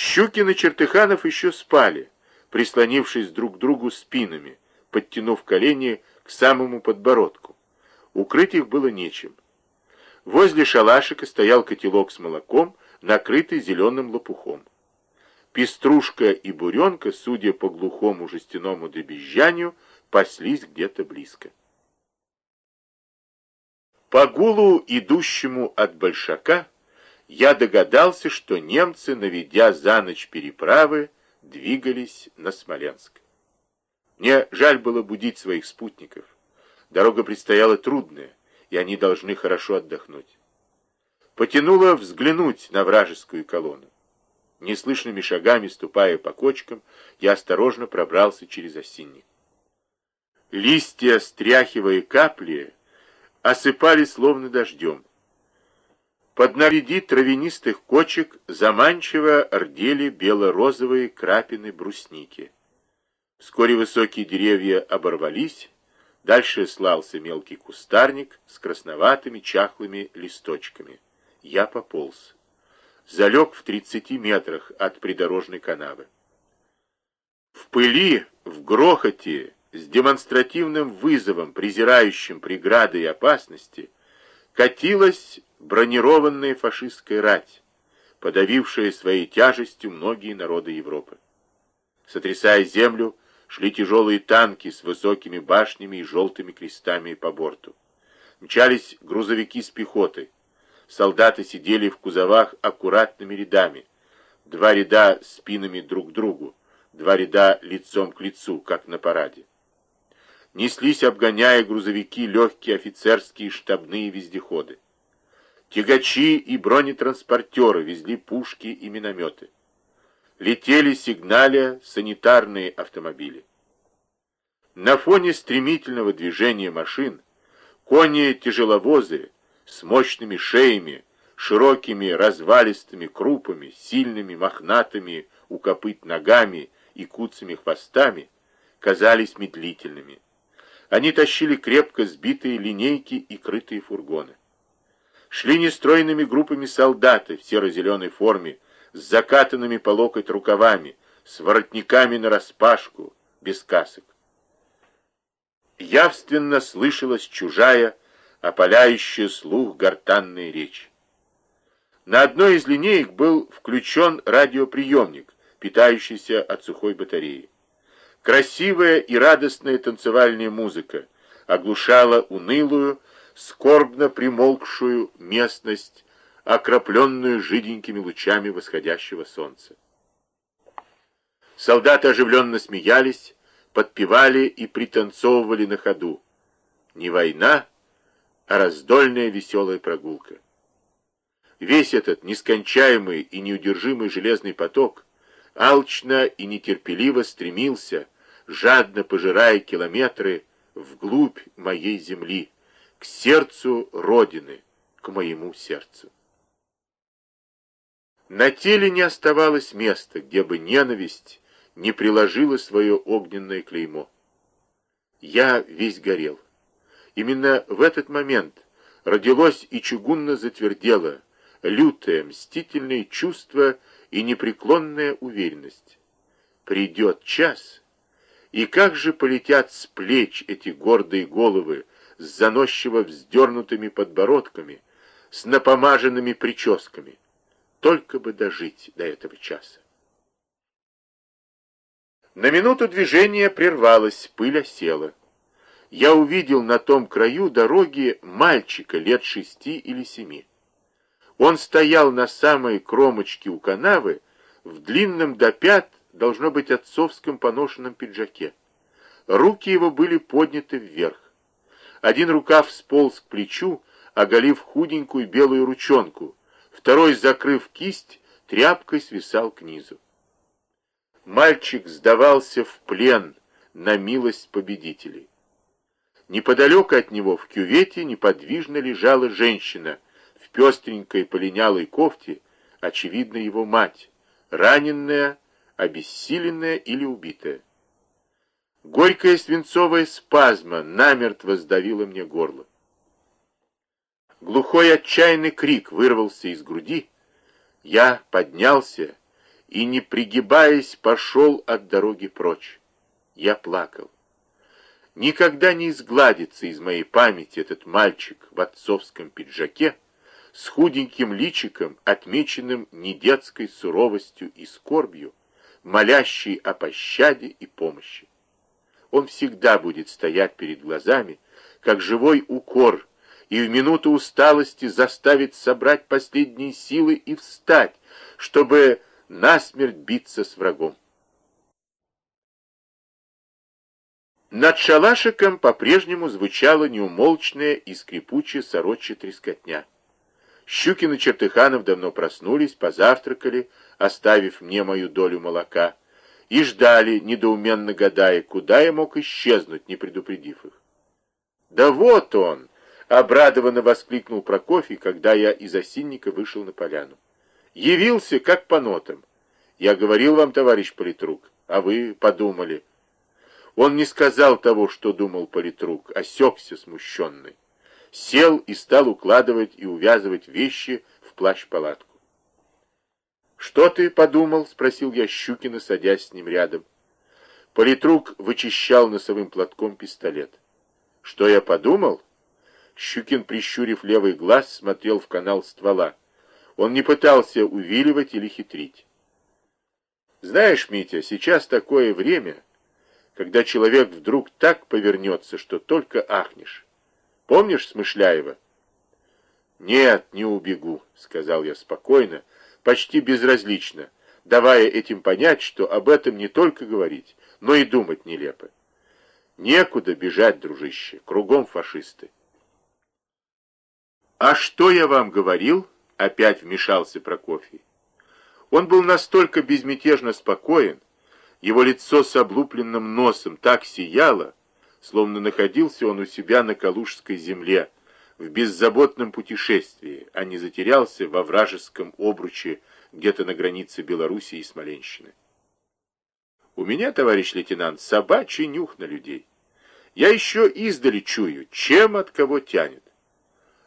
Щукин и Чертыханов еще спали, прислонившись друг к другу спинами, подтянув колени к самому подбородку. Укрыть их было нечем. Возле шалашика стоял котелок с молоком, накрытый зеленым лопухом. Пеструшка и Буренка, судя по глухому жестяному дребезжанию, паслись где-то близко. По гулу, идущему от Большака, я догадался, что немцы, наведя за ночь переправы, двигались на Смоленск. Мне жаль было будить своих спутников. Дорога предстояла трудная, и они должны хорошо отдохнуть. Потянуло взглянуть на вражескую колонну. Неслышными шагами, ступая по кочкам, я осторожно пробрался через осинник. Листья, стряхивая капли, осыпали словно дождем. Под наведи травянистых кочек заманчиво рдели бело-розовые крапины брусники. Вскоре высокие деревья оборвались, дальше слался мелкий кустарник с красноватыми чахлыми листочками. Я пополз. Залег в тридцати метрах от придорожной канавы. В пыли, в грохоте, с демонстративным вызовом, презирающим преграды и опасности, катилась бронированная фашистская рать, подавившая своей тяжестью многие народы Европы. Сотрясая землю, шли тяжелые танки с высокими башнями и желтыми крестами по борту. Мчались грузовики с пехотой. Солдаты сидели в кузовах аккуратными рядами, два ряда спинами друг к другу, два ряда лицом к лицу, как на параде неслись, обгоняя грузовики, легкие офицерские штабные вездеходы. Тягачи и бронетранспортеры везли пушки и минометы. Летели сигналя санитарные автомобили. На фоне стремительного движения машин кони-тяжеловозы с мощными шеями, широкими развалистыми крупами, сильными мохнатыми у копыт ногами и куцами хвостами казались медлительными. Они тащили крепко сбитые линейки и крытые фургоны. Шли нестройными группами солдаты в серо-зеленой форме, с закатанными по локоть рукавами, с воротниками нараспашку, без касок. Явственно слышалась чужая, опаляющая слух гортанная речь. На одной из линеек был включен радиоприемник, питающийся от сухой батареи. Красивая и радостная танцевальная музыка оглушала унылую, скорбно примолкшую местность, окропленную жиденькими лучами восходящего солнца. Солдаты оживленно смеялись, подпевали и пританцовывали на ходу. Не война, а раздольная веселая прогулка. Весь этот нескончаемый и неудержимый железный поток алчно и нетерпеливо стремился, жадно пожирая километры вглубь моей земли, к сердцу Родины, к моему сердцу. На теле не оставалось места, где бы ненависть не приложила свое огненное клеймо. Я весь горел. Именно в этот момент родилось и чугунно затвердело лютое, мстительное чувство и непреклонная уверенность. Придет час, и как же полетят с плеч эти гордые головы с заносчиво вздернутыми подбородками, с напомаженными прическами. Только бы дожить до этого часа. На минуту движение прервалось, пыль осела. Я увидел на том краю дороги мальчика лет шести или семи. Он стоял на самой кромочке у канавы, в длинном до пят, должно быть, отцовском поношенном пиджаке. Руки его были подняты вверх. Один рукав сполз к плечу, оголив худенькую белую ручонку, второй, закрыв кисть, тряпкой свисал к низу. Мальчик сдавался в плен на милость победителей. Неподалеку от него в кювете неподвижно лежала женщина — в пестренькой полинялой кофте, очевидно, его мать, раненная, обессиленная или убитая. Горькая свинцовая спазма намертво сдавила мне горло. Глухой отчаянный крик вырвался из груди. Я поднялся и, не пригибаясь, пошел от дороги прочь. Я плакал. Никогда не изгладится из моей памяти этот мальчик в отцовском пиджаке с худеньким личиком, отмеченным недетской суровостью и скорбью, молящий о пощаде и помощи. Он всегда будет стоять перед глазами, как живой укор, и в минуту усталости заставит собрать последние силы и встать, чтобы насмерть биться с врагом. Над шалашиком по-прежнему звучала неумолчная и скрипучая сорочья трескотня. Щукин и Чертыханов давно проснулись, позавтракали, оставив мне мою долю молока, и ждали, недоуменно гадая, куда я мог исчезнуть, не предупредив их. «Да вот он!» — обрадованно воскликнул Прокофий, когда я из осинника вышел на поляну. «Явился, как по нотам. Я говорил вам, товарищ политрук, а вы подумали». Он не сказал того, что думал политрук, осекся смущенный. Сел и стал укладывать и увязывать вещи в плащ-палатку. «Что ты подумал?» — спросил я Щукина, садясь с ним рядом. Политрук вычищал носовым платком пистолет. «Что я подумал?» Щукин, прищурив левый глаз, смотрел в канал ствола. Он не пытался увиливать или хитрить. «Знаешь, Митя, сейчас такое время...» когда человек вдруг так повернется, что только ахнешь. Помнишь Смышляева? «Нет, не убегу», — сказал я спокойно, почти безразлично, давая этим понять, что об этом не только говорить, но и думать нелепо. Некуда бежать, дружище, кругом фашисты. «А что я вам говорил?» — опять вмешался Прокофий. Он был настолько безмятежно спокоен, его лицо с облупленным носом так сияло, словно находился он у себя на Калужской земле, в беззаботном путешествии, а не затерялся во вражеском обруче где-то на границе Белоруссии и Смоленщины. У меня, товарищ лейтенант, собачий нюх на людей. Я еще издали чую, чем от кого тянет.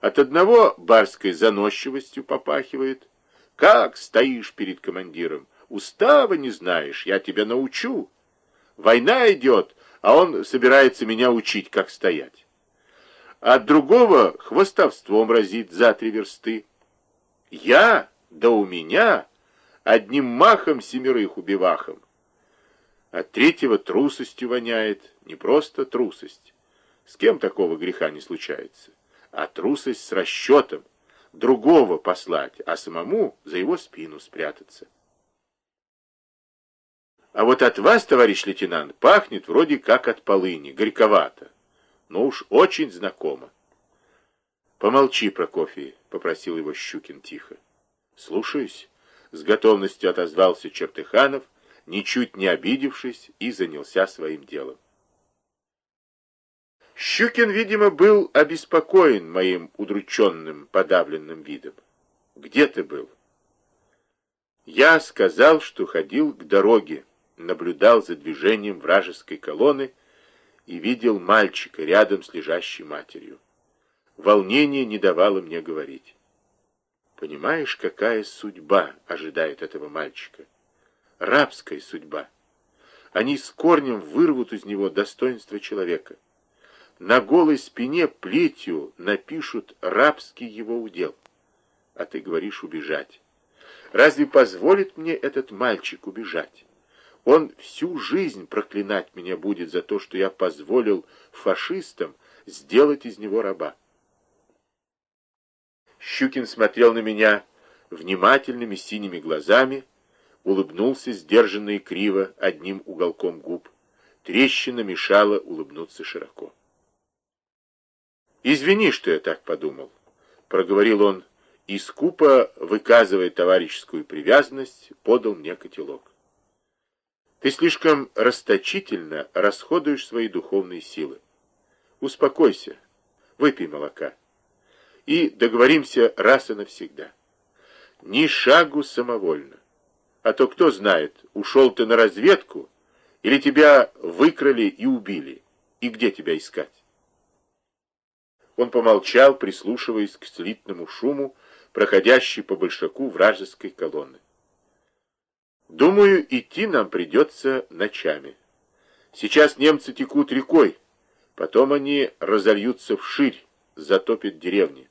От одного барской заносчивостью попахивает. Как стоишь перед командиром? Устава не знаешь, я тебя научу. Война идет, а он собирается меня учить, как стоять. От другого хвостовством разит за три версты. Я, да у меня, одним махом семерых убивахом. От третьего трусостью воняет, не просто трусость. С кем такого греха не случается? А трусость с расчетом. Другого послать, а самому за его спину спрятаться. А вот от вас, товарищ лейтенант, пахнет вроде как от полыни, горьковато. Но уж очень знакомо. Помолчи, Прокофий, попросил его Щукин тихо. Слушаюсь. С готовностью отозвался Чертыханов, ничуть не обидевшись, и занялся своим делом. Щукин, видимо, был обеспокоен моим удрученным, подавленным видом. «Где ты был?» Я сказал, что ходил к дороге, наблюдал за движением вражеской колонны и видел мальчика рядом с лежащей матерью. Волнение не давало мне говорить. Понимаешь, какая судьба ожидает этого мальчика? Рабская судьба. Они с корнем вырвут из него достоинство человека. На голой спине плетью напишут рабский его удел. А ты говоришь убежать. Разве позволит мне этот мальчик убежать? Он всю жизнь проклинать меня будет за то, что я позволил фашистам сделать из него раба. Щукин смотрел на меня внимательными синими глазами, улыбнулся сдержанно и криво одним уголком губ. Трещина мешала улыбнуться широко. «Извини, что я так подумал», — проговорил он, и скупо, выказывая товарищескую привязанность, подал мне котелок. Ты слишком расточительно расходуешь свои духовные силы. Успокойся, выпей молока. И договоримся раз и навсегда. Ни шагу самовольно. А то кто знает, ушел ты на разведку, или тебя выкрали и убили, и где тебя искать? Он помолчал, прислушиваясь к слитному шуму, проходящей по большаку вражеской колонны. Думаю, идти нам придется ночами. Сейчас немцы текут рекой, потом они разольются вширь, затопят деревни.